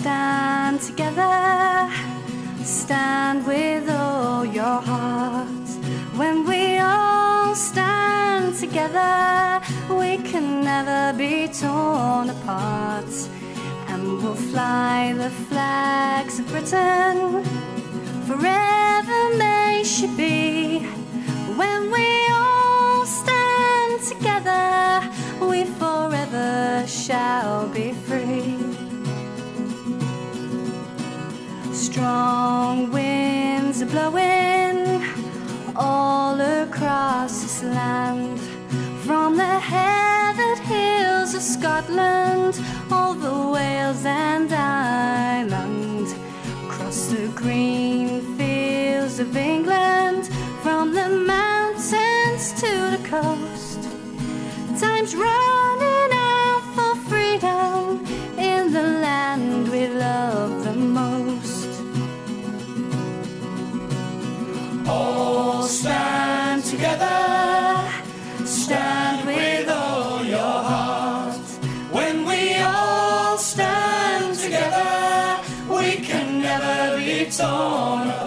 Stand together, stand with all your heart. When we all stand together, we can never be torn apart. And we'll fly the flags of Britain, forever may she be. When we all stand together, we forever shall be free. Strong winds are blowing all across this land. From the heathered hills of Scotland, all the Wales and Ireland, across the green fields of England, from the mountains to the coast. Time's running All stand together, stand with all your heart. When we all stand together, we can never be torn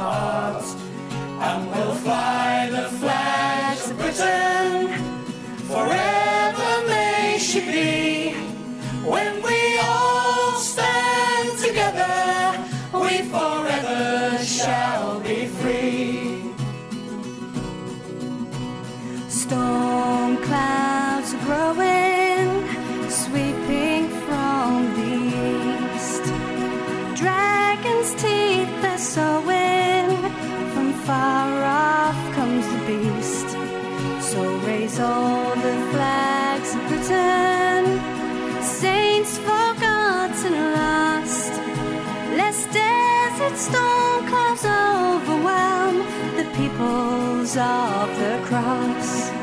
So raise all the flags of patron saints forgotten and lost. Lest desert storm clouds overwhelm the peoples of the cross.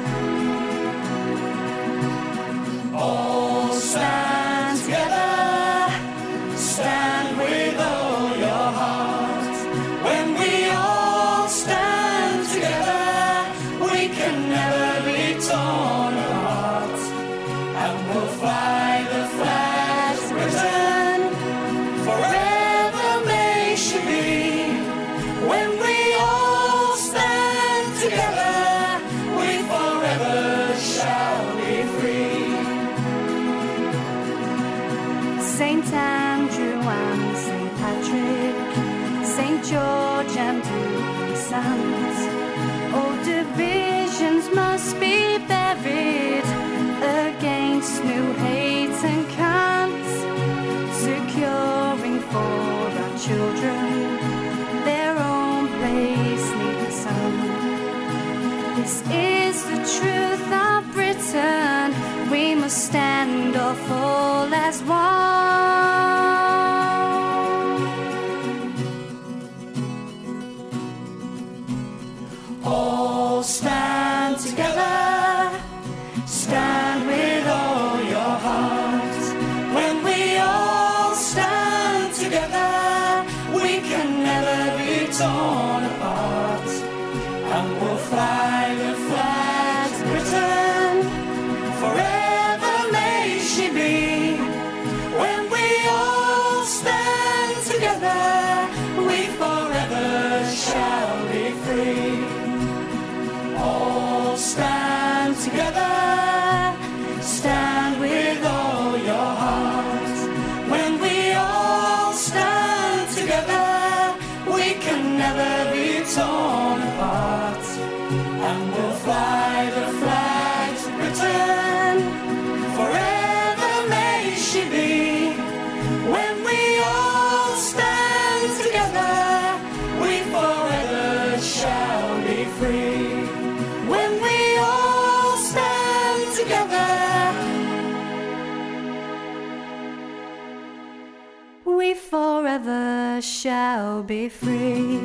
Saint Andrew and Saint Patrick, Saint George and the sons. All divisions must be This is the truth of Britain. We must stand or fall as one. All stand together, stand with all your heart. When we all stand together, we can never be torn apart. shall be free.